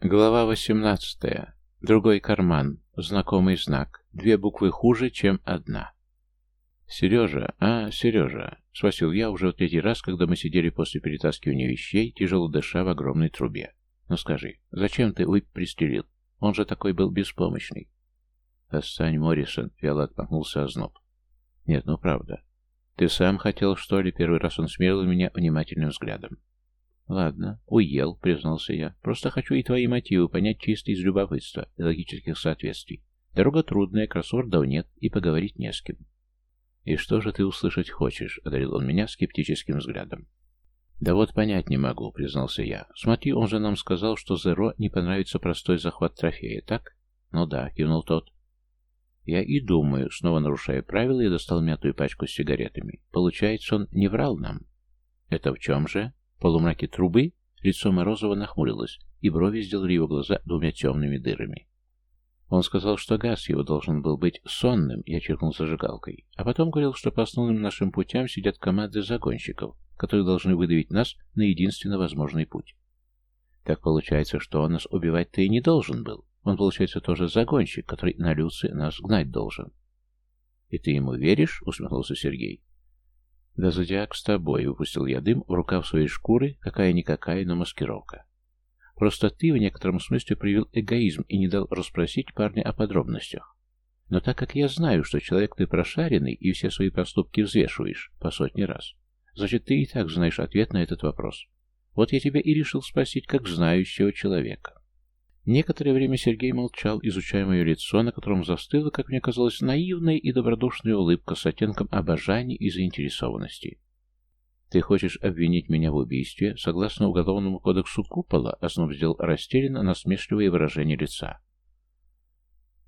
Глава 18. Другой карман. Знакомый знак. Две буквы хуже, чем одна. «Сережа, а, Сережа?» — спросил я уже в третий раз, когда мы сидели после перетаскивания вещей, тяжело дыша в огромной трубе. «Ну скажи, зачем ты Уип пристрелил? Он же такой был беспомощный». «Отстань, Моррисон», — вяло отмахнулся озноб. «Нет, ну правда. Ты сам хотел, что ли?» Первый раз он смерил меня внимательным взглядом. «Ладно, уел», — признался я. «Просто хочу и твои мотивы понять чисто из любопытства и логических соответствий. Дорога трудная, кроссвордов нет, и поговорить не с кем». «И что же ты услышать хочешь?» — одарил он меня скептическим взглядом. «Да вот понять не могу», — признался я. «Смотри, он же нам сказал, что Зеро не понравится простой захват трофея, так?» «Ну да», — кивнул тот. Я и думаю, снова нарушая правила, я достал мятую пачку с сигаретами. Получается, он не врал нам. «Это в чем же?» В полумраке трубы лицо Морозова нахмурилось, и брови сделали его глаза двумя темными дырами. Он сказал, что газ его должен был быть сонным, я чиркнул зажигалкой, а потом говорил, что по основным нашим путям сидят команды загонщиков, которые должны выдавить нас на единственно возможный путь. Так получается, что он нас убивать-то и не должен был. Он, получается, тоже загонщик, который на Люции нас гнать должен. «И ты ему веришь?» — усмехнулся Сергей. «Да зодиак с тобой», — выпустил я дым в рукав своей шкуры, какая-никакая, но маскировка. «Просто ты в некотором смысле проявил эгоизм и не дал расспросить парня о подробностях. Но так как я знаю, что человек ты прошаренный и все свои поступки взвешиваешь по сотни раз, значит, ты и так знаешь ответ на этот вопрос. Вот я тебя и решил спросить, как знающего человека». Некоторое время Сергей молчал, изучая мое лицо, на котором застыла, как мне казалось, наивная и добродушная улыбка с оттенком обожания и заинтересованности. «Ты хочешь обвинить меня в убийстве? Согласно Уголовному кодексу Купола?» Основ сделал растерянно насмешливое выражение лица.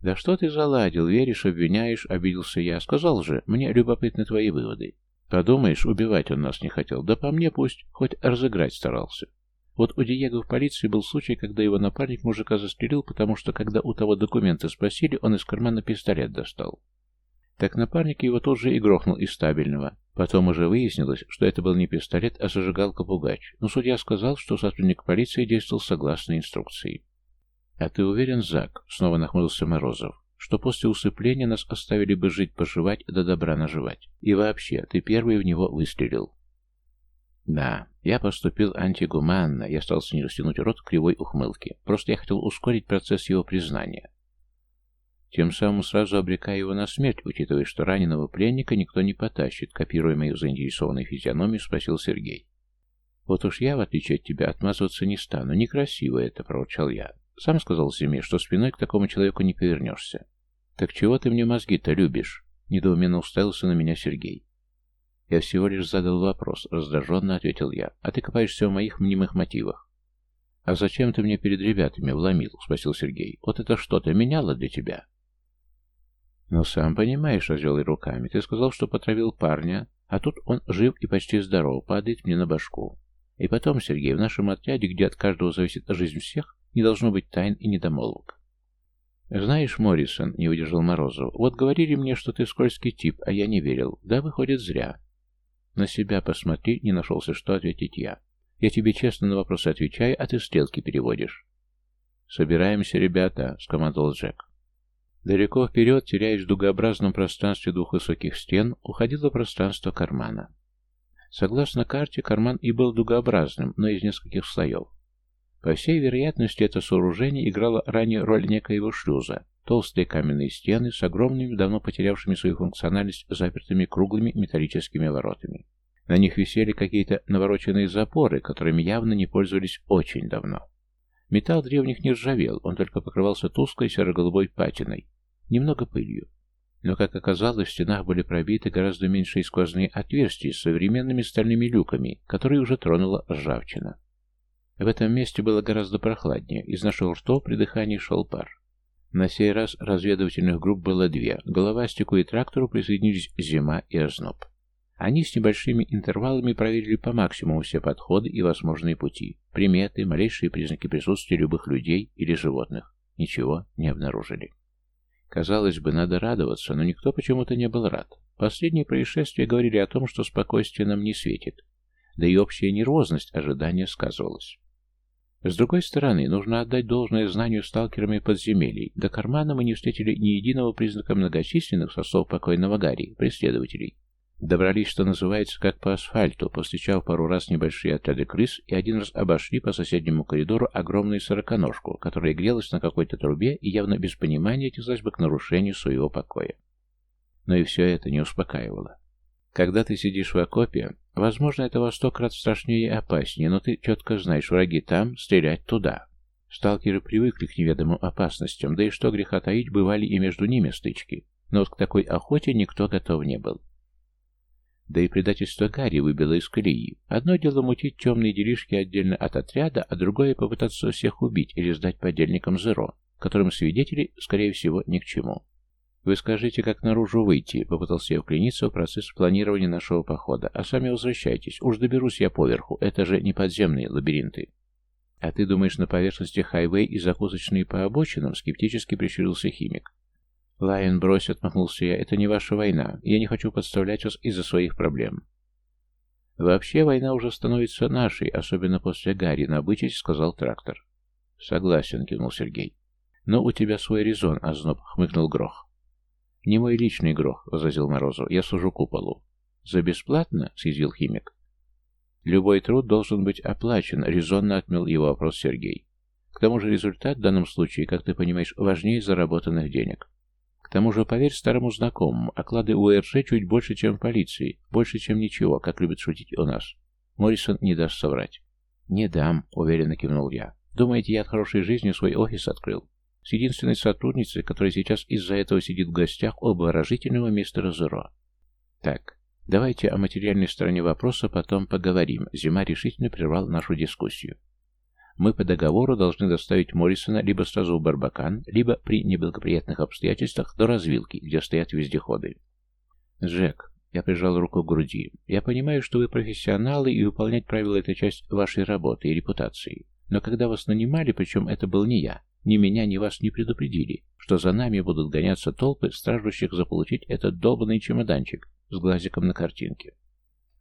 «Да что ты заладил? Веришь, обвиняешь?» — обиделся я. «Сказал же, мне любопытны твои выводы. Подумаешь, убивать он нас не хотел. Да по мне пусть хоть разыграть старался. Вот у Диего в полиции был случай, когда его напарник мужика застрелил, потому что, когда у того документы спросили, он из кармана пистолет достал. Так напарник его тут же и грохнул из стабильного. Потом уже выяснилось, что это был не пистолет, а зажигалка-пугач. Но судья сказал, что сотрудник полиции действовал согласно инструкции. «А ты уверен, Зак?» — снова нахмурился Морозов что после усыпления нас оставили бы жить-поживать, до добра наживать. И вообще, ты первый в него выстрелил. Да, я поступил антигуманно, я стал не растянуть рот кривой ухмылки. Просто я хотел ускорить процесс его признания. Тем самым сразу обрекая его на смерть, учитывая, что раненого пленника никто не потащит, копируя мою заинтересованную физиономию, спросил Сергей. «Вот уж я, в отличие от тебя, отмазываться не стану. Некрасиво это», — проворчал я. «Сам сказал Зиме, что спиной к такому человеку не повернешься». «Так чего ты мне мозги-то любишь?» — недоуменно уставился на меня Сергей. «Я всего лишь задал вопрос», — раздраженно ответил я. «А ты копаешься в моих мнимых мотивах». «А зачем ты мне перед ребятами вломил?» — спросил Сергей. «Вот это что-то меняло для тебя?» «Ну, сам понимаешь», — развел и руками. «Ты сказал, что потравил парня, а тут он жив и почти здоров, падает мне на башку. И потом, Сергей, в нашем отряде, где от каждого зависит жизнь всех, не должно быть тайн и недомолвок. «Знаешь, Моррисон, — не выдержал Морозов, — вот говорили мне, что ты скользкий тип, а я не верил. Да, выходит, зря. «На себя посмотри», — не нашелся, что ответить я. «Я тебе честно на вопросы отвечаю, а ты стрелки переводишь». «Собираемся, ребята», — скомандовал Джек. Далеко вперед, теряясь в дугообразном пространстве двух высоких стен, уходило пространство кармана. Согласно карте, карман и был дугообразным, но из нескольких слоев. По всей вероятности, это сооружение играло ранее роль некоего шлюза, Толстые каменные стены с огромными, давно потерявшими свою функциональность, запертыми круглыми металлическими воротами. На них висели какие-то навороченные запоры, которыми явно не пользовались очень давно. Металл древних не ржавел, он только покрывался тусклой серо-голубой патиной, немного пылью. Но, как оказалось, в стенах были пробиты гораздо меньшие сквозные отверстия с современными стальными люками, которые уже тронула ржавчина. В этом месте было гораздо прохладнее, из нашего ртов при дыхании шел пар. На сей раз разведывательных групп было две. Головастику и трактору присоединились Зима и Озноб. Они с небольшими интервалами проверили по максимуму все подходы и возможные пути, приметы, малейшие признаки присутствия любых людей или животных. Ничего не обнаружили. Казалось бы, надо радоваться, но никто почему-то не был рад. Последние происшествия говорили о том, что спокойствие нам не светит, да и общая нервозность ожидания сказывалась. С другой стороны, нужно отдать должное знанию сталкерами подземелий. До кармана мы не встретили ни единого признака многочисленных, со слов покойного Гарри, преследователей. Добрались, что называется, как по асфальту, повстречав пару раз небольшие отряды крыс и один раз обошли по соседнему коридору огромную сороконожку, которая грелась на какой-то трубе и явно без понимания тянулась бы к нарушению своего покоя. Но и все это не успокаивало. Когда ты сидишь в окопе, возможно, это во сто крат страшнее и опаснее, но ты четко знаешь, враги там, стрелять туда. Сталкеры привыкли к неведомым опасностям, да и что греха таить, бывали и между ними стычки. Но вот к такой охоте никто готов не был. Да и предательство Гарри выбило из колеи. Одно дело мутить темные делишки отдельно от отряда, а другое попытаться всех убить или сдать подельникам Зеро, которым свидетели, скорее всего, ни к чему. «Вы скажите, как наружу выйти?» — попытался я вклиниться в процесс планирования нашего похода. «А сами возвращайтесь. Уж доберусь я поверху. Это же не подземные лабиринты». «А ты думаешь, на поверхности хайвей и закусочные по обочинам?» — скептически прищурился химик. «Лайон, брось!» — отмахнулся я. «Это не ваша война. Я не хочу подставлять вас из-за своих проблем». «Вообще, война уже становится нашей, особенно после Гарри, набычить», — сказал трактор. «Согласен», — кивнул Сергей. «Но у тебя свой резон», — озноб хмыкнул Грох. «Не мой личный грох», — возразил Морозов. «Я служу куполу». «За бесплатно?» — съязвил химик. «Любой труд должен быть оплачен», — резонно отмел его вопрос Сергей. «К тому же результат в данном случае, как ты понимаешь, важнее заработанных денег. К тому же, поверь старому знакомому, оклады у РЖ чуть больше, чем полиции, больше, чем ничего, как любят шутить у нас. Моррисон не даст соврать». «Не дам», — уверенно кивнул я. «Думаете, я от хорошей жизни свой офис открыл? С единственной сотрудницей, которая сейчас из-за этого сидит в гостях у обворожительного мистера Зеро. Так, давайте о материальной стороне вопроса потом поговорим. Зима решительно прервал нашу дискуссию. Мы по договору должны доставить Моррисона либо сразу в Барбакан, либо при неблагоприятных обстоятельствах до развилки, где стоят вездеходы. Джек, я прижал руку к груди. Я понимаю, что вы профессионалы, и выполнять правила — это часть вашей работы и репутации. Но когда вас нанимали, причем это был не я, ни меня, ни вас не предупредили, что за нами будут гоняться толпы, страждущих заполучить этот долбанный чемоданчик с глазиком на картинке.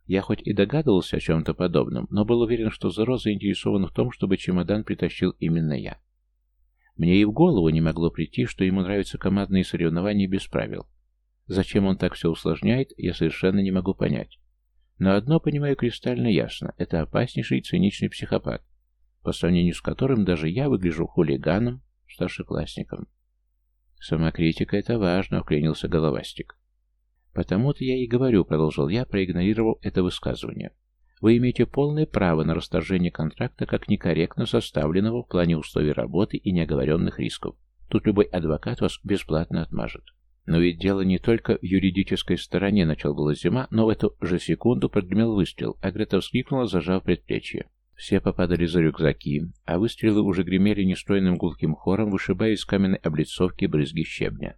Я хоть и догадывался о чем-то подобном, но был уверен, что Зеро заинтересован в том, чтобы чемодан притащил именно я. Мне и в голову не могло прийти, что ему нравятся командные соревнования без правил. Зачем он так все усложняет, я совершенно не могу понять. Но одно понимаю кристально ясно – это опаснейший циничный психопат, по сравнению с которым даже я выгляжу хулиганом, старшеклассником. «Самокритика — это важно», — вклинился головастик. «Потому-то я и говорю», — продолжил я, проигнорировав это высказывание. «Вы имеете полное право на расторжение контракта как некорректно составленного в плане условий работы и неоговоренных рисков. Тут любой адвокат вас бесплатно отмажет». Но ведь дело не только в юридической стороне, начал было зима, но в эту же секунду прогремел выстрел, а Грета вскрикнула, зажав предплечье. Все попадали за рюкзаки, а выстрелы уже гремели нестройным гулким хором, вышибая из каменной облицовки брызги щебня.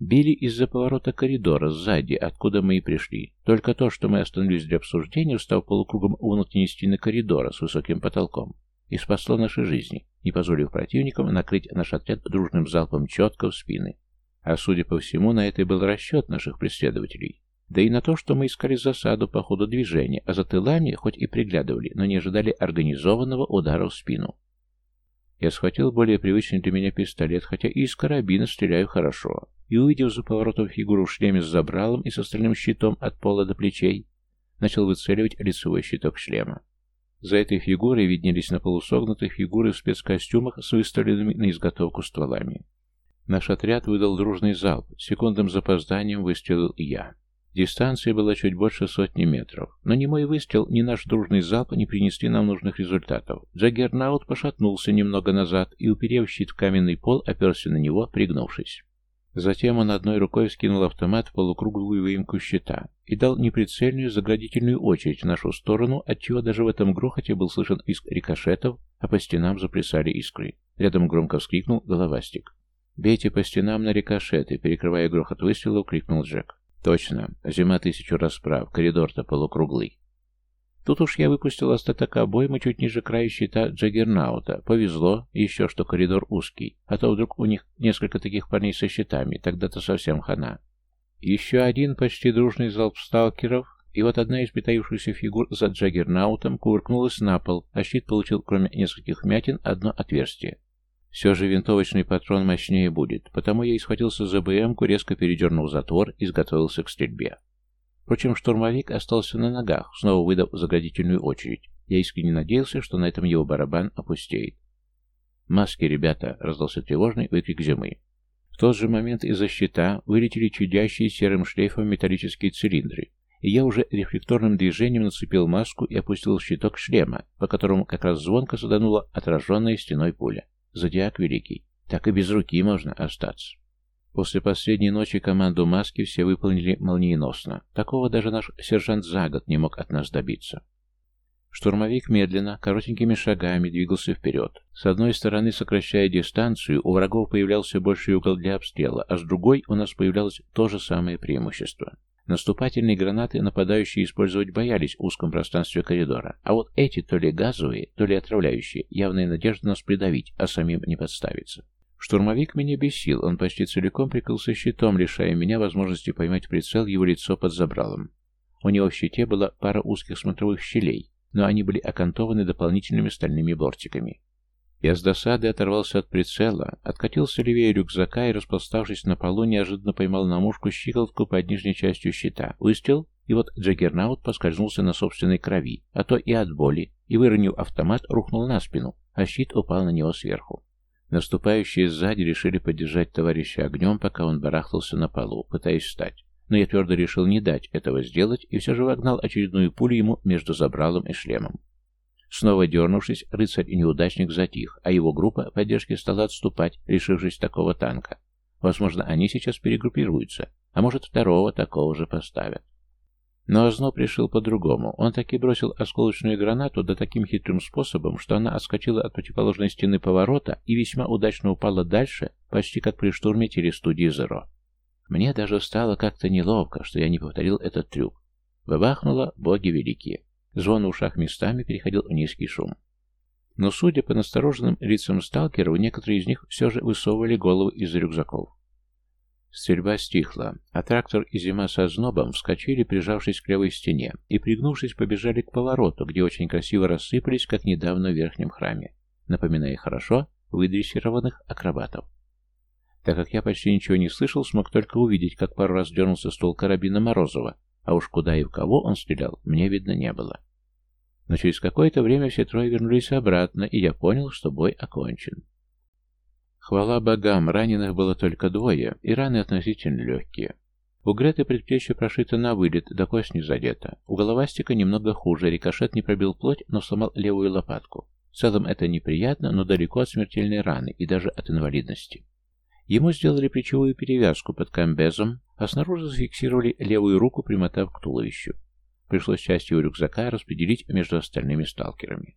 Били из-за поворота коридора, сзади, откуда мы и пришли. Только то, что мы остановились для обсуждения, встав полукругом у внутренней стены коридора с высоким потолком, и спасло наши жизни, не позволив противникам накрыть наш отряд дружным залпом четко в спины. А судя по всему, на это и был расчет наших преследователей. Да и на то, что мы искали засаду по ходу движения, а за тылами хоть и приглядывали, но не ожидали организованного удара в спину. Я схватил более привычный для меня пистолет, хотя и из карабина стреляю хорошо, и, увидев за поворотом фигуру в шлеме с забралом и с остальным щитом от пола до плечей, начал выцеливать лицевой щиток шлема. За этой фигурой виднелись на полусогнутых фигуры в спецкостюмах с выставленными на изготовку стволами. Наш отряд выдал дружный залп, секундным запозданием выстрелил я. Дистанция была чуть больше сотни метров, но ни мой выстрел, ни наш дружный залп не принесли нам нужных результатов. Джаггернаут пошатнулся немного назад и, уперев щит в каменный пол, оперся на него, пригнувшись. Затем он одной рукой вскинул автомат в полукруглую выемку щита и дал неприцельную заградительную очередь в нашу сторону, отчего даже в этом грохоте был слышен иск рикошетов, а по стенам заплясали искры. Рядом громко вскрикнул головастик. «Бейте по стенам на рикошеты!» Перекрывая грохот выстрела, крикнул Джек. Точно. Зима тысячу раз прав. Коридор-то полукруглый. Тут уж я выпустил остаток обоймы чуть ниже края щита Джаггернаута. Повезло, еще что коридор узкий, а то вдруг у них несколько таких парней со щитами, тогда-то совсем хана. Еще один почти дружный залп сталкеров, и вот одна из притаившихся фигур за Джаггернаутом кувыркнулась на пол, а щит получил, кроме нескольких вмятин, одно отверстие. Все же винтовочный патрон мощнее будет, потому я и схватился за БМку, резко передернул затвор и изготовился к стрельбе. Впрочем, штурмовик остался на ногах, снова выдав заградительную очередь. Я искренне надеялся, что на этом его барабан опустеет. «Маски, ребята!» — раздался тревожный выкрик зимы. В тот же момент из-за щита вылетели чудящие серым шлейфом металлические цилиндры, и я уже рефлекторным движением нацепил маску и опустил щиток шлема, по которому как раз звонко заданула отраженная стеной пуля. Зодиак великий. Так и без руки можно остаться. После последней ночи команду маски все выполнили молниеносно. Такого даже наш сержант за год не мог от нас добиться. Штурмовик медленно, коротенькими шагами двигался вперед. С одной стороны, сокращая дистанцию, у врагов появлялся больший угол для обстрела, а с другой у нас появлялось то же самое преимущество. Наступательные гранаты нападающие использовать боялись в узком пространстве коридора, а вот эти то ли газовые, то ли отравляющие, явная надежда нас придавить, а самим не подставиться. Штурмовик меня бесил, он почти целиком прикрылся щитом, лишая меня возможности поймать прицел его лицо под забралом. У него в щите была пара узких смотровых щелей, но они были окантованы дополнительными стальными бортиками. Я с досады оторвался от прицела, откатился левее рюкзака и, распластавшись на полу, неожиданно поймал на мушку щиколотку под нижней частью щита. Выстрел, и вот Джаггернаут поскользнулся на собственной крови, а то и от боли, и, выронив автомат, рухнул на спину, а щит упал на него сверху. Наступающие сзади решили поддержать товарища огнем, пока он барахтался на полу, пытаясь встать но я твердо решил не дать этого сделать и все же вогнал очередную пулю ему между забралом и шлемом. Снова дернувшись, рыцарь и неудачник затих, а его группа поддержки стала отступать, лишившись такого танка. Возможно, они сейчас перегруппируются, а может, второго такого же поставят. Но Озноб решил по-другому. Он таки бросил осколочную гранату да таким хитрым способом, что она отскочила от противоположной стены поворота и весьма удачно упала дальше, почти как при штурме телестудии «Зеро». Мне даже стало как-то неловко, что я не повторил этот трюк. Бабахнуло боги великие. Звон в ушах местами переходил в низкий шум. Но, судя по настороженным лицам сталкеров, некоторые из них все же высовывали голову из рюкзаков. Стрельба стихла, а трактор и зима со знобом вскочили, прижавшись к левой стене, и, пригнувшись, побежали к повороту, где очень красиво рассыпались, как недавно в верхнем храме, напоминая хорошо выдрессированных акробатов. Так как я почти ничего не слышал, смог только увидеть, как пару раз дернулся ствол карабина Морозова, а уж куда и в кого он стрелял, мне видно не было. Но через какое-то время все трое вернулись обратно, и я понял, что бой окончен. Хвала богам, раненых было только двое, и раны относительно легкие. У Греты предплечье прошито на вылет, да кость не задета. У головастика немного хуже, рикошет не пробил плоть, но сломал левую лопатку. В целом это неприятно, но далеко от смертельной раны и даже от инвалидности. Ему сделали плечевую перевязку под комбезом, а снаружи зафиксировали левую руку, примотав к туловищу. Пришлось часть его рюкзака распределить между остальными сталкерами.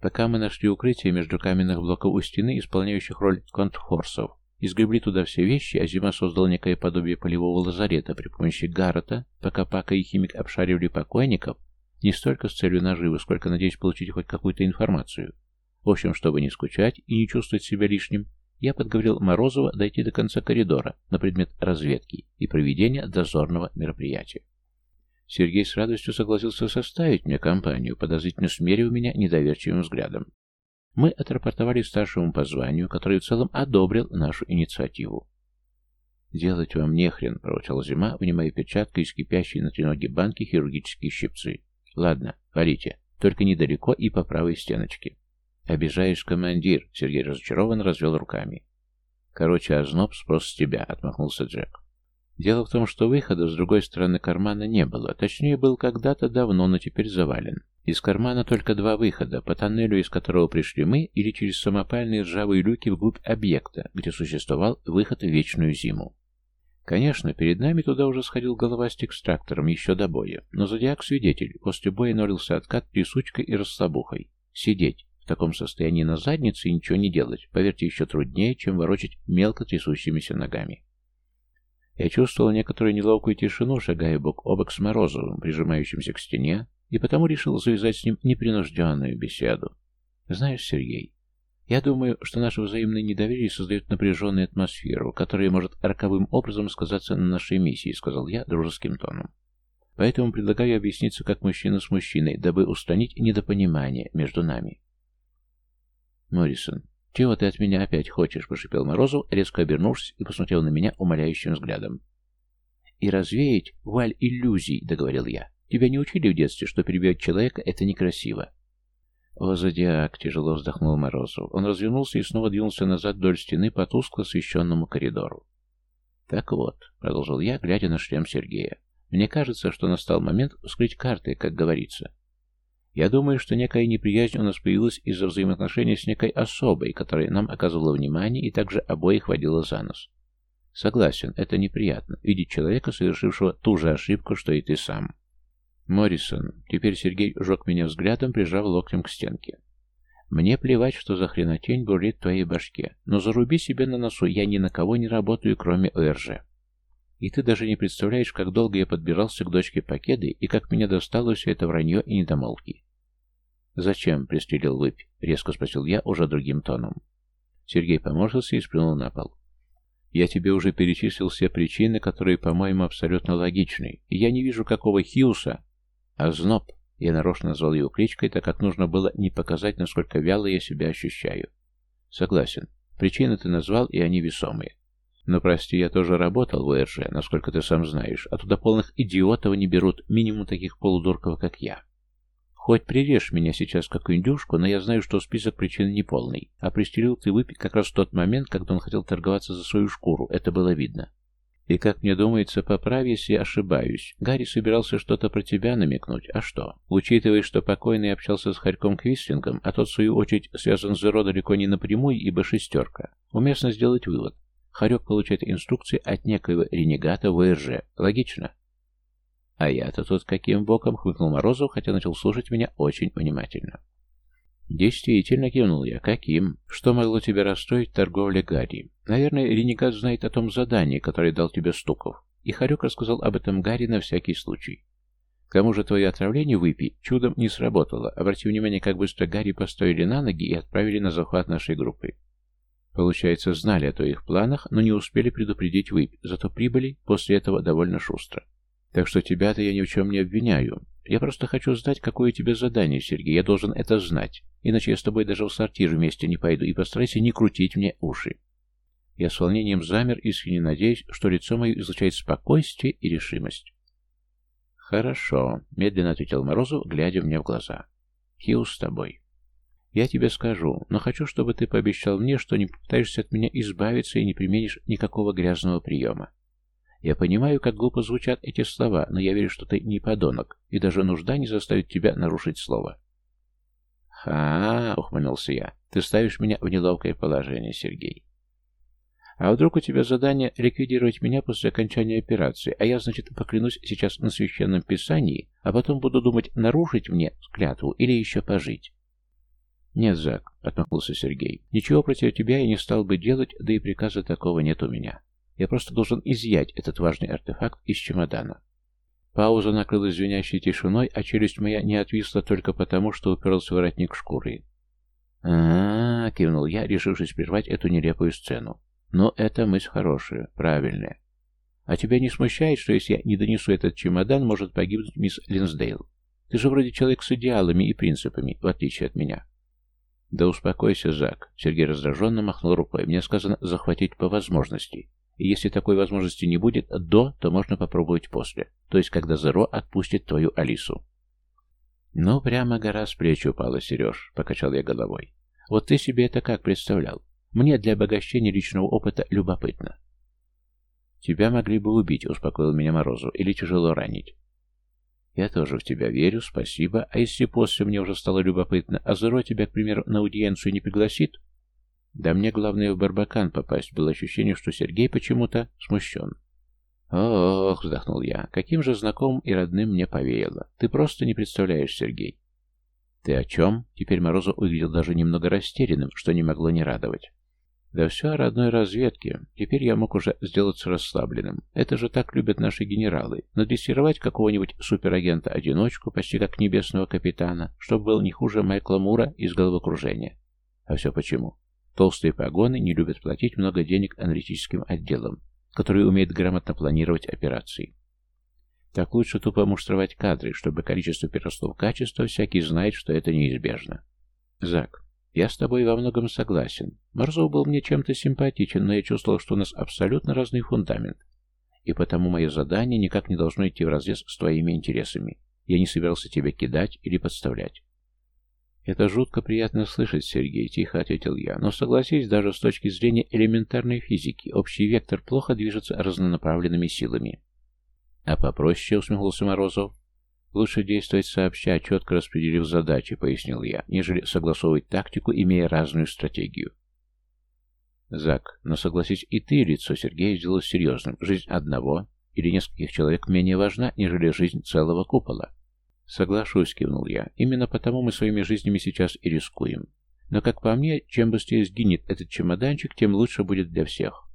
Пока мы нашли укрытие между каменных блоков у стены, исполняющих роль контхорсов, и сгребли туда все вещи, а Зима создал некое подобие полевого лазарета при помощи Гаррета, пока Пака и Химик обшаривали покойников, не столько с целью наживы, сколько надеясь получить хоть какую-то информацию. В общем, чтобы не скучать и не чувствовать себя лишним, я подговорил Морозова дойти до конца коридора на предмет разведки и проведения дозорного мероприятия. Сергей с радостью согласился составить мне компанию, подозрительно смерив меня недоверчивым взглядом. Мы отрапортовали старшему по званию, который в целом одобрил нашу инициативу. «Делать вам нехрен», — проворчала Зима, вынимая перчаткой из кипящей на треноге банки хирургические щипцы. «Ладно, валите, только недалеко и по правой стеночке». «Обижаешь, командир!» — Сергей разочарованно развел руками. «Короче, озноб, спрос с тебя», — отмахнулся Джек. Дело в том, что выхода с другой стороны кармана не было. Точнее, был когда-то давно, но теперь завален. Из кармана только два выхода, по тоннелю, из которого пришли мы, или через самопальные ржавые люки вглубь объекта, где существовал выход в вечную зиму. Конечно, перед нами туда уже сходил головастик с трактором еще до боя, но Зодиак свидетель, после боя норился откат трясучкой и расслабухой. Сидеть. В таком состоянии на заднице и ничего не делать, поверьте, еще труднее, чем ворочать мелко трясущимися ногами. Я чувствовал некоторую неловкую тишину, шагая бок о бок с Морозовым, прижимающимся к стене, и потому решил завязать с ним непринужденную беседу. Знаешь, Сергей, я думаю, что наше взаимное недоверие создает напряженную атмосферу, которая может роковым образом сказаться на нашей миссии, сказал я дружеским тоном. Поэтому предлагаю объясниться как мужчина с мужчиной, дабы устранить недопонимание между нами. Моррисон, чего ты от меня опять хочешь? — прошипел Морозов, резко обернувшись и посмотрел на меня умоляющим взглядом. И развеять валь иллюзий, — договорил я. Тебя не учили в детстве, что перебивать человека — это некрасиво? «О, зодиак!» — тяжело вздохнул Морозов. Он развернулся и снова двинулся назад вдоль стены по тускло освещенному коридору. «Так вот», — продолжил я, глядя на шлем Сергея, — «мне кажется, что настал момент вскрыть карты, как говорится. Я думаю, что некая неприязнь у нас появилась из-за взаимоотношений с некой особой, которая нам оказывала внимание и также обоих водила за нос. Согласен, это неприятно, видеть человека, совершившего ту же ошибку, что и ты сам. Моррисон. Теперь Сергей жег меня взглядом, прижав локтем к стенке. Мне плевать, что за хренотень бурлит в твоей башке, но заруби себе на носу, я ни на кого не работаю, кроме ОРЖ. И ты даже не представляешь, как долго я подбирался к дочке Покеды и как меня достало все это вранье и недомолвки. «Зачем?» — пристрелил выпь, — резко спросил я уже другим тоном. Сергей поморщился и сплюнул на пол. «Я тебе уже перечислил все причины, которые, по-моему, абсолютно логичны, и я не вижу, какого Хьюса а зноб, я нарочно назвал его кличкой, так как нужно было не показать, насколько вяло я себя ощущаю. Согласен. Причины ты назвал, и они весомые. Но, прости, я тоже работал в ОРЖ, насколько ты сам знаешь, а туда полных идиотов не берут, минимум таких полудурков, как я. Хоть прирежь меня сейчас как индюшку, но я знаю, что список причин неполный, а пристрелил ты выпить как раз в тот момент, когда он хотел торговаться за свою шкуру, это было видно. И, как мне думается, поправь, если ошибаюсь. Гарри собирался что-то про тебя намекнуть. А что? Учитывая, что покойный общался с Харьком Квислингом, а тот, в свою очередь, связан с Зеро далеко не напрямую, ибо шестерка, уместно сделать вывод. Харек получает инструкции от некоего ренегата ВРЖ. Логично? А я-то тут каким боком хмыкнул Морозов, хотя начал слушать меня очень внимательно. «Действительно», — кивнул я. «Каким? Что могло тебя расстроить торговля Гарри? Наверное, ренегат знает о том задании, которое дал тебе Стуков. И Харек рассказал об этом Гарри на всякий случай. К тому же твое отравление выпей чудом не сработало. Обрати внимание, как быстро Гарри поставили на ноги и отправили на захват нашей группы. Получается, знали о твоих планах, но не успели предупредить выпь, зато прибыли после этого довольно шустро. Так что тебя-то я ни в чем не обвиняю. Я просто хочу знать, какое у тебя задание, Сергей. Я должен это знать. Иначе я с тобой даже в сортир вместе не пойду. И постарайся не крутить мне уши. Я с волнением замер, искренне надеюсь, что лицо мое излучает спокойствие и решимость. «Хорошо», — медленно ответил Морозов, глядя мне в глаза. «Хилл с тобой. Я тебе скажу, но хочу, чтобы ты пообещал мне, что не попытаешься от меня избавиться и не применишь никакого грязного приема. Я понимаю, как глупо звучат эти слова, но я верю, что ты не подонок, и даже нужда не заставит тебя нарушить слово. «Ха!» — ухмыльнулся я. «Ты ставишь меня в неловкое положение, Сергей. А вдруг у тебя задание ликвидировать меня после окончания операции, а я, значит, поклянусь сейчас на священном писании, а потом буду думать, нарушить мне клятву или еще пожить?» «Нет, Зак», — отмахнулся Сергей, — «ничего против тебя я не стал бы делать, да и приказа такого нет у меня. Я просто должен изъять этот важный артефакт из чемодана. Пауза накрылась звенящей тишиной, а челюсть моя не отвисла только потому, что уперлся воротник шкуры. а, -а, -а кивнул я, решившись прервать эту нелепую сцену. «Но это мысль хорошая, правильная. А тебя не смущает, что если я не донесу этот чемодан, может погибнуть мисс Линсдейл? Ты же вроде человек с идеалами и принципами, в отличие от меня». «Да успокойся, Зак», — Сергей раздраженно махнул рукой. «Мне сказано захватить по возможности. И если такой возможности не будет до, то можно попробовать после. То есть, когда Зеро отпустит твою Алису. «Ну, прямо гора с плеч упала, Сереж», — покачал я головой. «Вот ты себе это как представлял? Мне для обогащения личного опыта любопытно». «Тебя могли бы убить», — успокоил меня Морозу, — «или тяжело ранить». «Я тоже в тебя верю, спасибо. А если после мне уже стало любопытно, а Зеро тебя, к примеру, на аудиенцию не пригласит, да мне главное в Барбакан попасть. Было ощущение, что Сергей почему-то смущен. «Ох», — вздохнул я, — «каким же знакомым и родным мне повеяло. Ты просто не представляешь, Сергей». «Ты о чем?» Теперь Морозов выглядел даже немного растерянным, что не могло не радовать. «Да все о родной разведке. Теперь я мог уже сделаться расслабленным. Это же так любят наши генералы. Надрессировать какого-нибудь суперагента-одиночку, почти как небесного капитана, чтобы был не хуже Майкла Мура из головокружения. А все почему? Толстые погоны не любят платить много денег аналитическим отделам, которые умеют грамотно планировать операции. Так лучше тупо муштровать кадры, чтобы количество переросло в качество, всякий знает, что это неизбежно. Зак, я с тобой во многом согласен. Морзов был мне чем-то симпатичен, но я чувствовал, что у нас абсолютно разный фундамент. И потому мое задание никак не должно идти вразрез с твоими интересами. Я не собирался тебя кидать или подставлять. «Это жутко приятно слышать, Сергей», — тихо ответил я. «Но согласись, даже с точки зрения элементарной физики, общий вектор плохо движется разнонаправленными силами». «А попроще», — усмехнулся Морозов. «Лучше действовать сообща, четко распределив задачи», — пояснил я, «нежели согласовывать тактику, имея разную стратегию». «Зак, но согласись и ты, лицо Сергея сделалось серьезным. Жизнь одного или нескольких человек менее важна, нежели жизнь целого купола». «Соглашусь», — кивнул я. «Именно потому мы своими жизнями сейчас и рискуем. Но, как по мне, чем быстрее сгинет этот чемоданчик, тем лучше будет для всех».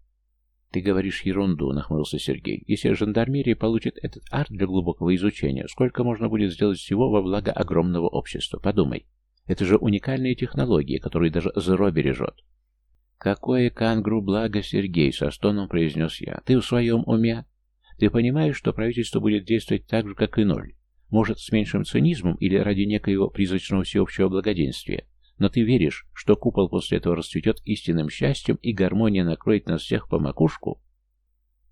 «Ты говоришь ерунду», — нахмурился Сергей. «Если жандармерия получит этот арт для глубокого изучения, сколько можно будет сделать всего во благо огромного общества? Подумай. Это же уникальные технологии, которые даже Зеро бережет». «Какое кангру благо, Сергей!» — со стоном произнес я. «Ты в своем уме? Ты понимаешь, что правительство будет действовать так же, как и ноль? Может, с меньшим цинизмом или ради некоего призрачного всеобщего благоденствия, но ты веришь, что купол после этого расцветет истинным счастьем и гармония накроет нас всех по макушку?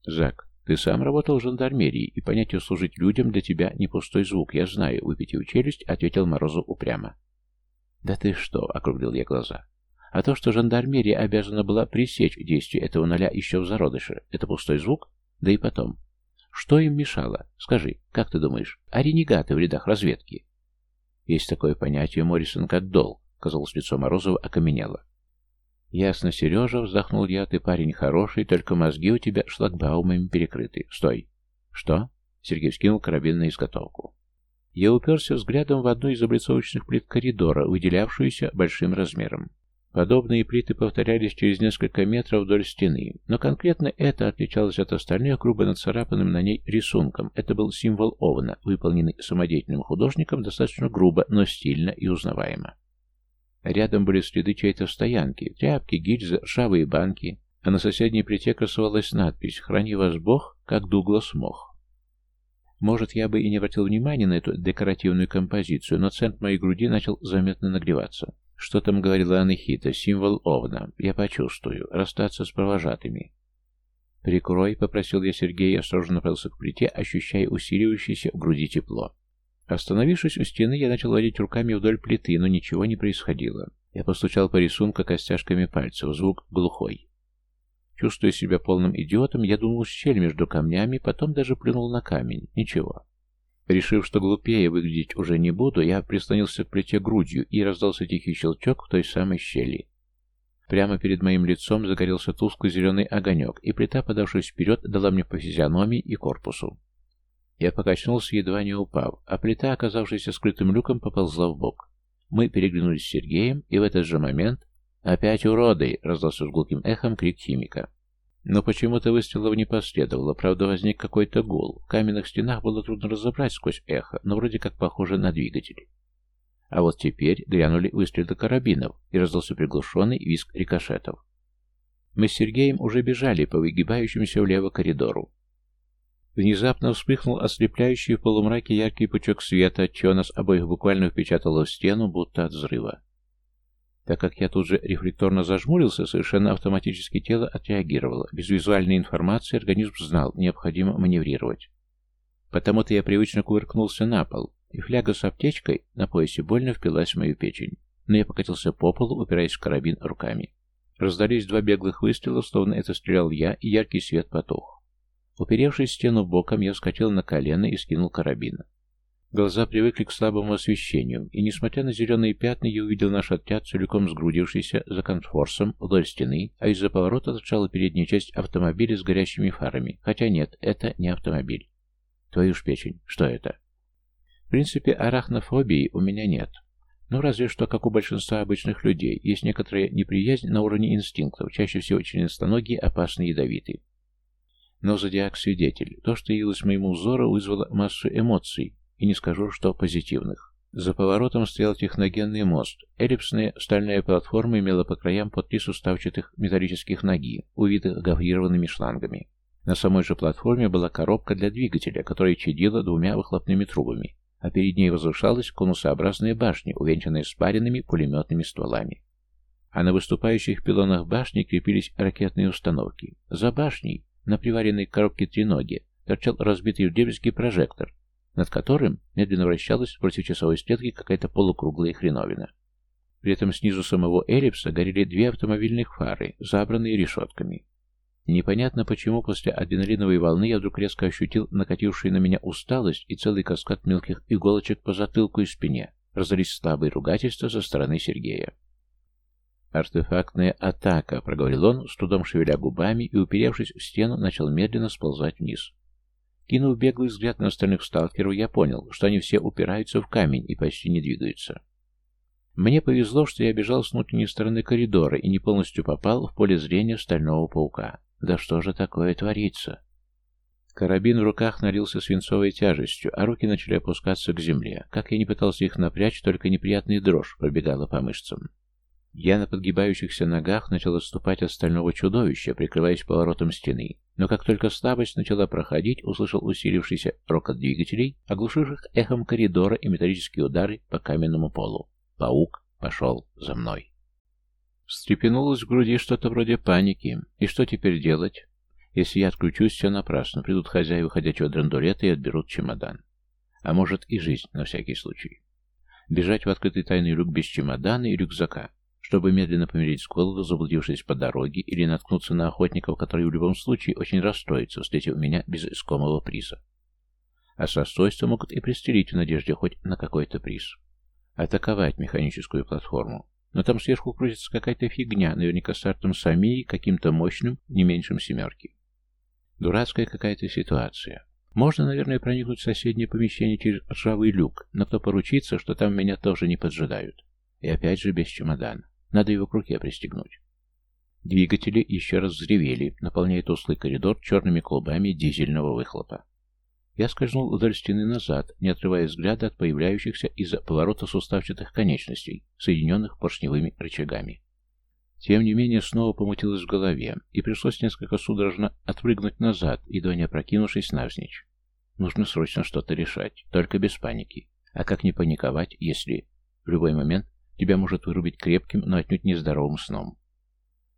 Зак, ты сам работал в жандармерии, и понятие служить людям для тебя не пустой звук, я знаю, выпитив челюсть, ответил Морозов упрямо. Да ты что, округлил я глаза. А то, что жандармерия обязана была пресечь действие этого ноля еще в зародыше, это пустой звук? Да и потом, что им мешало? Скажи, как ты думаешь, а ренегаты в рядах разведки? Есть такое понятие, Моррисон, как долг. Казалось, лицо Морозова окаменело. Ясно, Сережа, вздохнул я, ты парень хороший, только мозги у тебя шлагбаумами перекрыты. Стой. Что? Сергей скинул карабин на изготовку. Я уперся взглядом в одну из облицовочных плит коридора, выделявшуюся большим размером. Подобные плиты повторялись через несколько метров вдоль стены, но конкретно это отличалось от остальных грубо нацарапанным на ней рисунком. Это был символ овна, выполненный самодеятельным художником достаточно грубо, но стильно и узнаваемо. Рядом были следы чьей-то стоянки, тряпки, гильзы, ржавые банки, а на соседней плите красовалась надпись «Храни вас Бог, как Дуглас мог». Может, я бы и не обратил внимания на эту декоративную композицию, но центр моей груди начал заметно нагреваться. Что там говорила Анахита? Символ Овна. Я почувствую. Расстаться с провожатыми. «Прикрой», — попросил я Сергея, осторожно направился к плите, ощущая усиливающееся в груди тепло. Остановившись у стены, я начал водить руками вдоль плиты, но ничего не происходило. Я постучал по рисунку костяшками пальцев, звук глухой. Чувствуя себя полным идиотом, я думал щель между камнями, потом даже плюнул на камень. Ничего. Решив, что глупее выглядеть уже не буду, я прислонился к плите грудью и раздался тихий щелчок в той самой щели. Прямо перед моим лицом загорелся тусклый зеленый огонек, и плита, подавшись вперед, дала мне по физиономии и корпусу. Я покачнулся, едва не упав, а плита, оказавшаяся скрытым люком, поползла в бок. Мы переглянулись с Сергеем, и в этот же момент... «Опять уроды!» — раздался с гулким эхом крик химика. Но почему-то выстрелов не последовало, правда возник какой-то гул. В каменных стенах было трудно разобрать сквозь эхо, но вроде как похоже на двигатель. А вот теперь грянули выстрелы карабинов, и раздался приглушенный визг рикошетов. Мы с Сергеем уже бежали по выгибающемуся влево коридору. Внезапно вспыхнул ослепляющий в полумраке яркий пучок света, отчего нас обоих буквально впечатало в стену, будто от взрыва. Так как я тут же рефлекторно зажмурился, совершенно автоматически тело отреагировало. Без визуальной информации организм знал, необходимо маневрировать. Потому-то я привычно кувыркнулся на пол, и фляга с аптечкой на поясе больно впилась в мою печень. Но я покатился по полу, упираясь в карабин руками. Раздались два беглых выстрела, словно это стрелял я, и яркий свет потух. Уперевшись в стену боком, я вскочил на колено и скинул карабин. Глаза привыкли к слабому освещению, и, несмотря на зеленые пятна, я увидел наш отряд, целиком сгрудившийся за конфорсом вдоль стены, а из-за поворота торчала передняя часть автомобиля с горящими фарами. Хотя нет, это не автомобиль. Твою ж печень, что это? В принципе, арахнофобии у меня нет. Ну, разве что, как у большинства обычных людей, есть некоторая неприязнь на уровне инстинктов, чаще всего членистоногие, опасные ядовиты. Но Зодиак свидетель. То, что явилось моему взору, вызвало массу эмоций, и не скажу, что позитивных. За поворотом стоял техногенный мост. Эллипсная стальная платформа имела по краям по три суставчатых металлических ноги, увитых гаврированными шлангами. На самой же платформе была коробка для двигателя, которая чадила двумя выхлопными трубами, а перед ней возвышалась конусообразная башня, увенчанная спаренными пулеметными стволами. А на выступающих пилонах башни крепились ракетные установки. За башней, на приваренной коробке треноги, торчал разбитый вдребезги прожектор, над которым медленно вращалась против часовой стрелки какая-то полукруглая хреновина. При этом снизу самого эллипса горели две автомобильных фары, забранные решетками. Непонятно почему после адреналиновой волны я вдруг резко ощутил накатившую на меня усталость и целый каскад мелких иголочек по затылку и спине. Раздались слабые ругательства со стороны Сергея. «Артефактная атака», — проговорил он, с трудом шевеля губами и, уперевшись в стену, начал медленно сползать вниз. Кинув беглый взгляд на остальных сталкеров, я понял, что они все упираются в камень и почти не двигаются. Мне повезло, что я бежал с внутренней стороны коридора и не полностью попал в поле зрения стального паука. Да что же такое творится? Карабин в руках налился свинцовой тяжестью, а руки начали опускаться к земле. Как я не пытался их напрячь, только неприятная дрожь пробегала по мышцам. Я на подгибающихся ногах начал отступать от стального чудовища, прикрываясь поворотом стены. Но как только слабость начала проходить, услышал усилившийся рокот двигателей, оглушивших эхом коридора и металлические удары по каменному полу. Паук пошел за мной. Встрепенулось в груди что-то вроде паники. И что теперь делать? Если я отключусь, все напрасно. Придут хозяева ходячего драндулета и отберут чемодан. А может и жизнь, на всякий случай. Бежать в открытый тайный люк без чемодана и рюкзака, чтобы медленно помереть с голоду, заблудившись по дороге, или наткнуться на охотников, которые в любом случае очень расстроятся, встретив меня без искомого приза. А с расстройством могут и пристрелить в надежде хоть на какой-то приз. Атаковать механическую платформу. Но там сверху крутится какая-то фигня, наверняка стартом Самии, каким-то мощным, не меньшим семерки. Дурацкая какая-то ситуация. Можно, наверное, проникнуть в соседнее помещение через ржавый люк, но кто поручится, что там меня тоже не поджидают. И опять же без чемодана. Надо его к руке пристегнуть. Двигатели еще раз взревели, наполняя тусклый коридор черными клубами дизельного выхлопа. Я скользнул вдоль стены назад, не отрывая взгляда от появляющихся из-за поворота суставчатых конечностей, соединенных поршневыми рычагами. Тем не менее, снова помутилось в голове, и пришлось несколько судорожно отпрыгнуть назад, едва не опрокинувшись навзничь. Нужно срочно что-то решать, только без паники. А как не паниковать, если в любой момент тебя может вырубить крепким, но отнюдь нездоровым сном?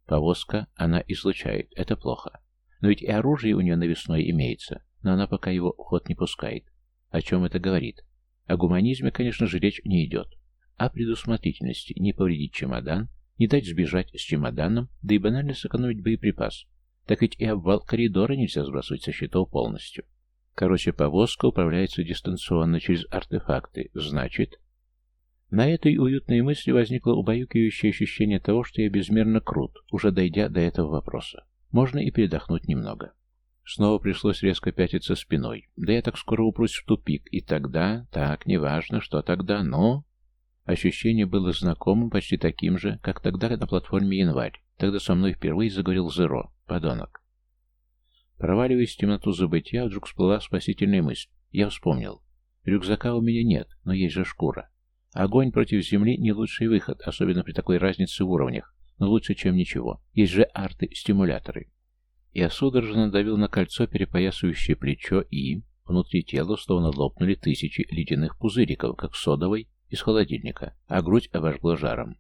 Повозка она излучает, это плохо. Но ведь и оружие у нее навесной имеется, но она пока его в ход не пускает. О чем это говорит? О гуманизме, конечно же, речь не идет. О предусмотрительности не повредить чемодан, не дать сбежать с чемоданом, да и банально сэкономить боеприпас. Так ведь и обвал коридора нельзя сбрасывать со счетов полностью. Короче, повозка управляется дистанционно через артефакты. Значит... На этой уютной мысли возникло убаюкивающее ощущение того, что я безмерно крут, уже дойдя до этого вопроса. Можно и передохнуть немного. Снова пришлось резко пятиться спиной. Да я так скоро упрусь в тупик. И тогда... Так, неважно, что тогда, но... Ощущение было знакомым, почти таким же, как тогда на платформе «Январь». Тогда со мной впервые заговорил Зеро, подонок. Проваливаясь в темноту забытия, вдруг всплыла спасительная мысль. Я вспомнил. Рюкзака у меня нет, но есть же шкура. Огонь против земли не лучший выход, особенно при такой разнице в уровнях, но лучше, чем ничего. Есть же арты-стимуляторы. Я судорожно надавил на кольцо, перепоясывающее плечо, и... Внутри тела словно лопнули тысячи ледяных пузыриков, как содовой из холодильника, а грудь обожгло жаром.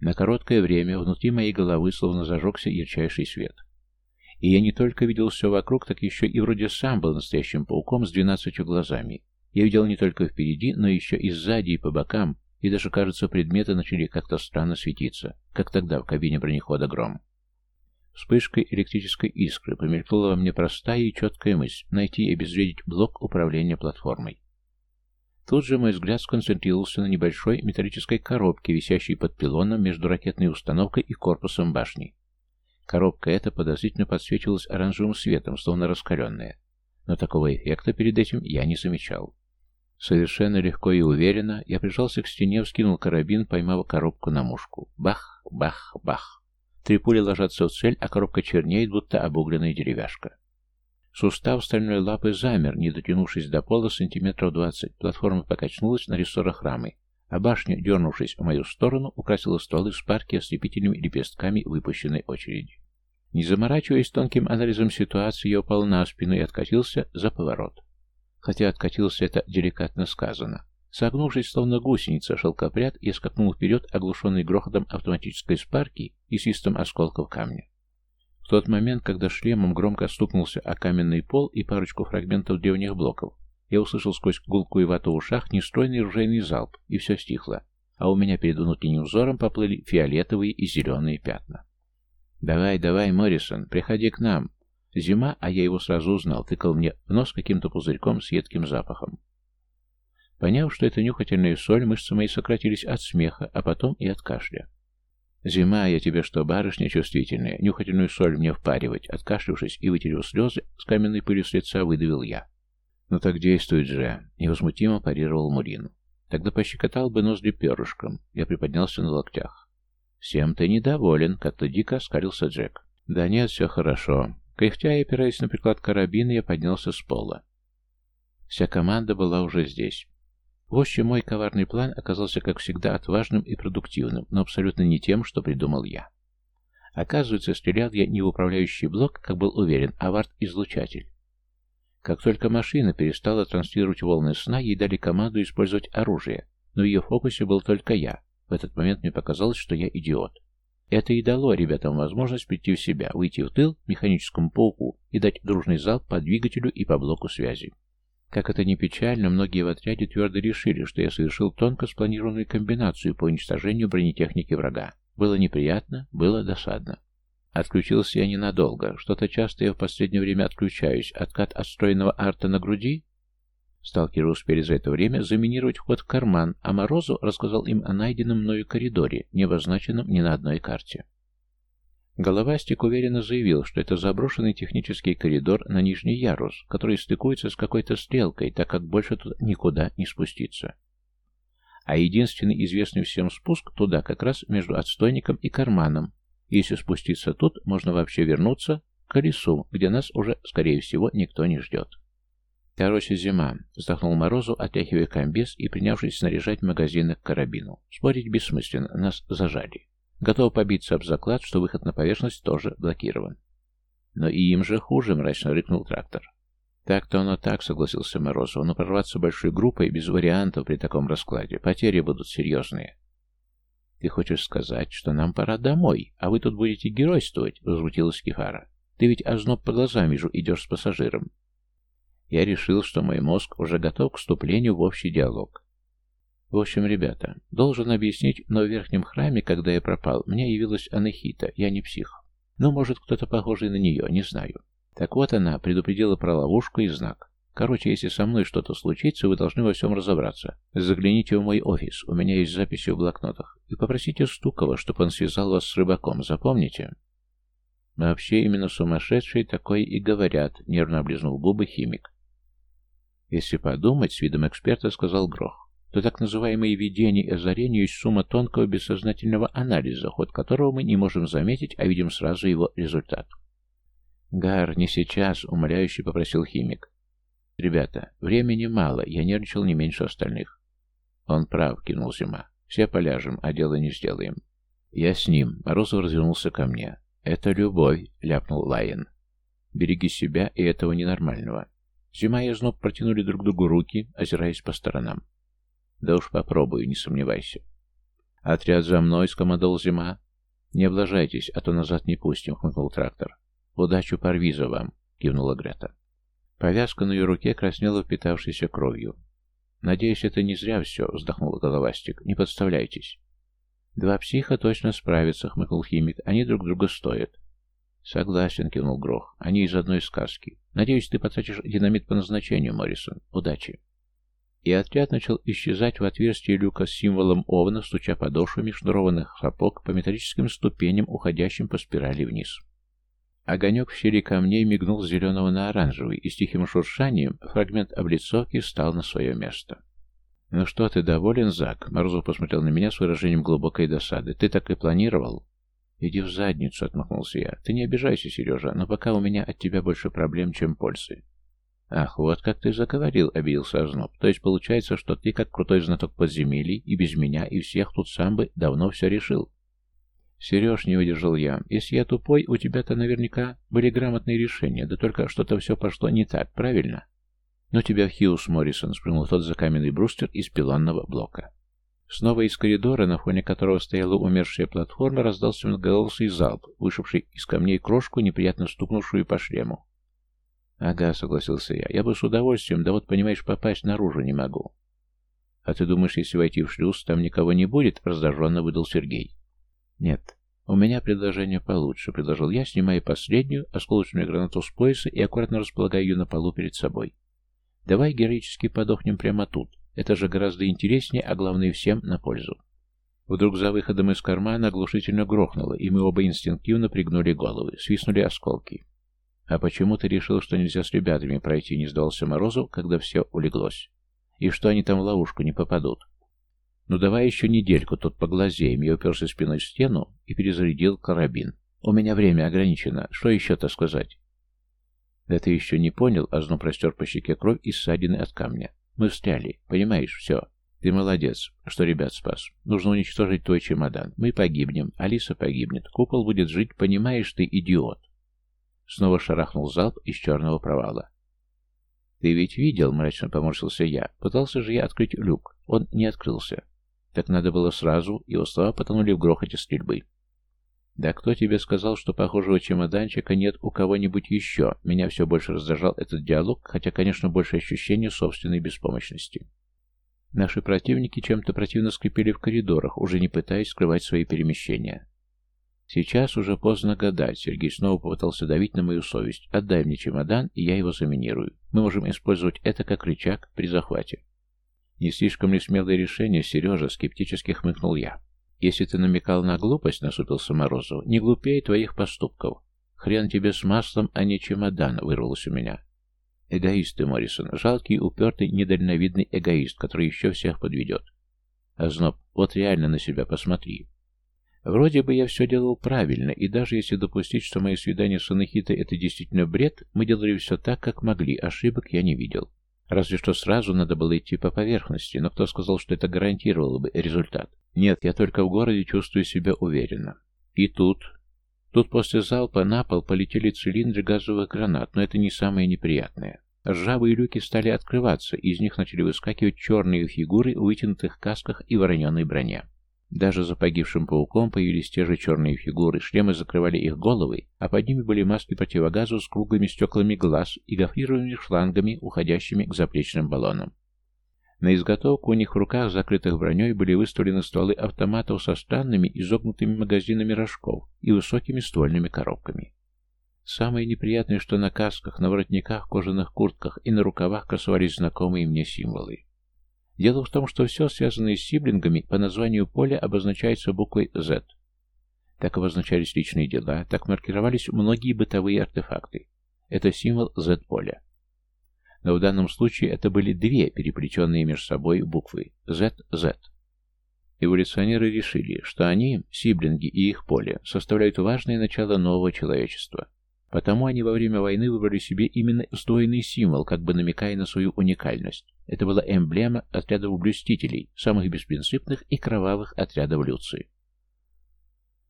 На короткое время внутри моей головы словно зажегся ярчайший свет. И я не только видел все вокруг, так еще и вроде сам был настоящим пауком с двенадцатью глазами. Я видел не только впереди, но еще и сзади, и по бокам, и даже, кажется, предметы начали как-то странно светиться, как тогда в кабине бронехода «Гром». Вспышкой электрической искры помелькнула во мне простая и четкая мысль — найти и обезвредить блок управления платформой. Тут же мой взгляд сконцентрировался на небольшой металлической коробке, висящей под пилоном между ракетной установкой и корпусом башни. Коробка эта подозрительно подсвечивалась оранжевым светом, словно раскаленная. Но такого эффекта перед этим я не замечал. Совершенно легко и уверенно я прижался к стене, вскинул карабин, поймав коробку на мушку. Бах, бах, бах. Три пули ложатся в цель, а коробка чернеет, будто обугленная деревяшка. Сустав стальной лапы замер, не дотянувшись до пола сантиметров двадцать. Платформа покачнулась на рессорах рамы, а башня, дернувшись в мою сторону, украсила стволы шпарки ослепительными лепестками выпущенной очереди. Не заморачиваясь тонким анализом ситуации, я упал на спину и откатился за поворот. Хотя откатился это деликатно сказано. Согнувшись, словно гусеница, шелкопряд, я скакнул вперед, оглушенный грохотом автоматической спарки и свистом осколков камня. В тот момент, когда шлемом громко стукнулся о каменный пол и парочку фрагментов древних блоков, я услышал сквозь гулкую вату в ушах нестройный ружейный залп, и все стихло, а у меня перед внутренним взором поплыли фиолетовые и зеленые пятна. «Давай, давай, Моррисон, приходи к нам!» Зима, а я его сразу узнал, тыкал мне в нос каким-то пузырьком с едким запахом. Поняв, что это нюхательная соль, мышцы мои сократились от смеха, а потом и от кашля. «Зима, я тебе что, барышня чувствительная? Нюхательную соль мне впаривать?» Откашлившись и вытерев слезы, с каменной пылью с лица выдавил я. «Ну так действует же!» — невозмутимо парировал Мурин. «Тогда пощекотал бы ноздри перышком». Я приподнялся на локтях. «Всем ты недоволен», — как-то дико оскалился Джек. «Да нет, все хорошо». Кряхтя и опираясь на приклад карабина, я поднялся с пола. Вся команда была уже здесь. В общем, мой коварный план оказался, как всегда, отважным и продуктивным, но абсолютно не тем, что придумал я. Оказывается, стрелял я не в управляющий блок, как был уверен, а в арт-излучатель. Как только машина перестала транслировать волны сна, ей дали команду использовать оружие, но в ее фокусе был только я. В этот момент мне показалось, что я идиот. Это и дало ребятам возможность прийти в себя, выйти в тыл механическому пауку и дать дружный залп по двигателю и по блоку связи. Как это ни печально, многие в отряде твердо решили, что я совершил тонко спланированную комбинацию по уничтожению бронетехники врага. Было неприятно, было досадно. Отключился я ненадолго. Что-то часто я в последнее время отключаюсь. Откат отстроенного арта на груди? Сталкеры успели за это время заминировать вход в карман, а Морозу рассказал им о найденном мною коридоре, не обозначенном ни на одной карте. Головастик уверенно заявил, что это заброшенный технический коридор на нижний ярус, который стыкуется с какой-то стрелкой, так как больше туда никуда не спуститься. А единственный известный всем спуск туда как раз между отстойником и карманом. Если спуститься тут, можно вообще вернуться к колесу, где нас уже, скорее всего, никто не ждет. Короче, зима. Вздохнул Морозу, отряхивая комбез и принявшись снаряжать магазины к карабину. Спорить бессмысленно, нас зажали. Готов побиться об заклад, что выход на поверхность тоже блокирован. Но и им же хуже, мрачно рыкнул трактор. Так-то оно так, согласился Морозов, но прорваться большой группой без вариантов при таком раскладе. Потери будут серьезные. Ты хочешь сказать, что нам пора домой, а вы тут будете геройствовать? Возмутилась Кефара. Ты ведь озноб по глазам вижу, идешь с пассажиром. Я решил, что мой мозг уже готов к вступлению в общий диалог. В общем, ребята, должен объяснить, но в верхнем храме, когда я пропал, мне явилась Анахита, я не псих. Ну, может, кто-то похожий на нее, не знаю. Так вот она предупредила про ловушку и знак. Короче, если со мной что-то случится, вы должны во всем разобраться. Загляните в мой офис, у меня есть записи в блокнотах. И попросите Стукова, чтобы он связал вас с рыбаком, запомните? Вообще, именно сумасшедшие такое и говорят, нервно облизнул губы химик. Если подумать, с видом эксперта сказал Грох то так называемые видения и озарения есть сумма тонкого бессознательного анализа, ход которого мы не можем заметить, а видим сразу его результат. «Гар, не сейчас», — умоляюще попросил химик. «Ребята, времени мало, я нервничал не меньше остальных». «Он прав», — кинул Зима. «Все поляжем, а дело не сделаем». «Я с ним», — Морозов развернулся ко мне. «Это любовь», — ляпнул Лайен. «Береги себя и этого ненормального». Зима и Зноб протянули друг другу руки, озираясь по сторонам. Да уж попробую, не сомневайся. Отряд за мной, скомандовал Зима. Не облажайтесь, а то назад не пустим, хмыкнул трактор. Удачу парвиза вам, кивнула Грета. Повязка на ее руке краснела впитавшейся кровью. «Надеюсь, это не зря все», — вздохнул головастик. «Не подставляйтесь». «Два психа точно справятся», — хмыкнул химик. «Они друг друга стоят». «Согласен», — кивнул Грох. «Они из одной сказки. Надеюсь, ты потратишь динамит по назначению, Моррисон. Удачи» и отряд начал исчезать в отверстие люка с символом овна, стуча подошвами шнурованных сапог по металлическим ступеням, уходящим по спирали вниз. Огонек в щели камней мигнул с зеленого на оранжевый, и с тихим шуршанием фрагмент облицовки встал на свое место. «Ну что, ты доволен, Зак?» Морозов посмотрел на меня с выражением глубокой досады. «Ты так и планировал?» «Иди в задницу», — отмахнулся я. «Ты не обижайся, Сережа, но пока у меня от тебя больше проблем, чем пользы. «Ах, вот как ты заговорил», — обиделся Озноб. «То есть получается, что ты, как крутой знаток подземелий, и без меня, и всех тут сам бы давно все решил». Сереж, не выдержал я. Если я тупой, у тебя-то наверняка были грамотные решения, да только что-то все пошло не так, правильно? Но тебя в Хьюз, Моррисон, спрыгнул тот за каменный брустер из пилонного блока. Снова из коридора, на фоне которого стояла умершая платформа, раздался многоголосый залп, вышедший из камней крошку, неприятно стукнувшую по шлему. «Ага», — согласился я, — «я бы с удовольствием, да вот, понимаешь, попасть наружу не могу». «А ты думаешь, если войти в шлюз, там никого не будет?» — раздраженно выдал Сергей. «Нет, у меня предложение получше», — предложил я, снимая последнюю осколочную гранату с пояса и аккуратно располагая ее на полу перед собой. «Давай героически подохнем прямо тут. Это же гораздо интереснее, а главное всем на пользу». Вдруг за выходом из кармана оглушительно грохнуло, и мы оба инстинктивно пригнули головы, свистнули осколки. «А почему ты решил, что нельзя с ребятами пройти?» — не сдался Морозов, когда все улеглось. «И что они там в ловушку не попадут?» «Ну давай еще недельку тут поглазеем». Я уперся спиной в стену и перезарядил карабин. «У меня время ограничено. Что еще-то сказать?» «Да ты еще не понял», — Озно простер по щеке кровь из ссадины от камня. «Мы встряли. Понимаешь, все. Ты молодец, что ребят спас. Нужно уничтожить твой чемодан. Мы погибнем. Алиса погибнет. Купол будет жить. Понимаешь ты, идиот?» Снова шарахнул залп из черного провала. «Ты ведь видел?» — мрачно поморщился я. «Пытался же я открыть люк. Он не открылся. Так надо было сразу, его слова потонули в грохоте стрельбы. «Да кто тебе сказал, что похожего чемоданчика нет у кого-нибудь еще?» Меня все больше раздражал этот диалог, хотя, конечно, больше ощущение собственной беспомощности. Наши противники чем-то противно скрипели в коридорах, уже не пытаясь скрывать свои перемещения. «Сейчас уже поздно гадать», — Сергей снова попытался давить на мою совесть. «Отдай мне чемодан, и я его заминирую. Мы можем использовать это как рычаг при захвате». «Не слишком ли смелое решение, Сережа?» — скептически хмыкнул я. «Если ты намекал на глупость, — насупился Морозов, — не глупее твоих поступков. Хрен тебе с маслом, а не чемодан!» — вырвалось у меня. «Эгоист ты, Моррисон, жалкий, упертый, недальновидный эгоист, который еще всех подведет. Озноб, вот реально на себя посмотри. Вроде бы я все делал правильно, и даже если допустить, что мое свидание с Анахитой — это действительно бред, мы делали все так, как могли, ошибок я не видел. Разве что сразу надо было идти по поверхности, но кто сказал, что это гарантировало бы результат? Нет, я только в городе чувствую себя уверенно. И тут... Тут после залпа на пол полетели цилиндры газовых гранат, но это не самое неприятное. Ржавые люки стали открываться, и из них начали выскакивать черные фигуры в вытянутых касках и вороненой броне. Даже за погибшим пауком появились те же черные фигуры, шлемы закрывали их головы, а под ними были маски противогаза с круглыми стеклами глаз и гофрированными шлангами, уходящими к заплечным баллонам. На изготовку у них в руках, закрытых броней, были выставлены стволы автоматов со странными изогнутыми магазинами рожков и высокими ствольными коробками. Самое неприятное, что на касках, на воротниках, кожаных куртках и на рукавах красовались знакомые мне символы. Дело в том, что все, связанное с сиблингами, по названию поля обозначается буквой Z. Так обозначались личные дела, так маркировались многие бытовые артефакты. Это символ Z-поля. Но в данном случае это были две переплетенные между собой буквы ZZ. Эволюционеры решили, что они, сиблинги и их поле, составляют важное начало нового человечества. Потому они во время войны выбрали себе именно сдвоенный символ, как бы намекая на свою уникальность. Это была эмблема отрядов блюстителей, самых беспринципных и кровавых отрядов Люции.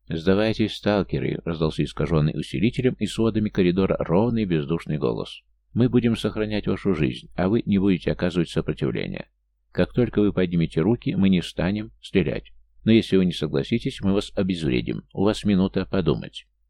«Сдавайтесь, сталкеры!» — раздался искаженный усилителем и сводами коридора ровный бездушный голос. «Мы будем сохранять вашу жизнь, а вы не будете оказывать сопротивление. Как только вы поднимете руки, мы не станем стрелять. Но если вы не согласитесь, мы вас обезвредим. У вас минута подумать».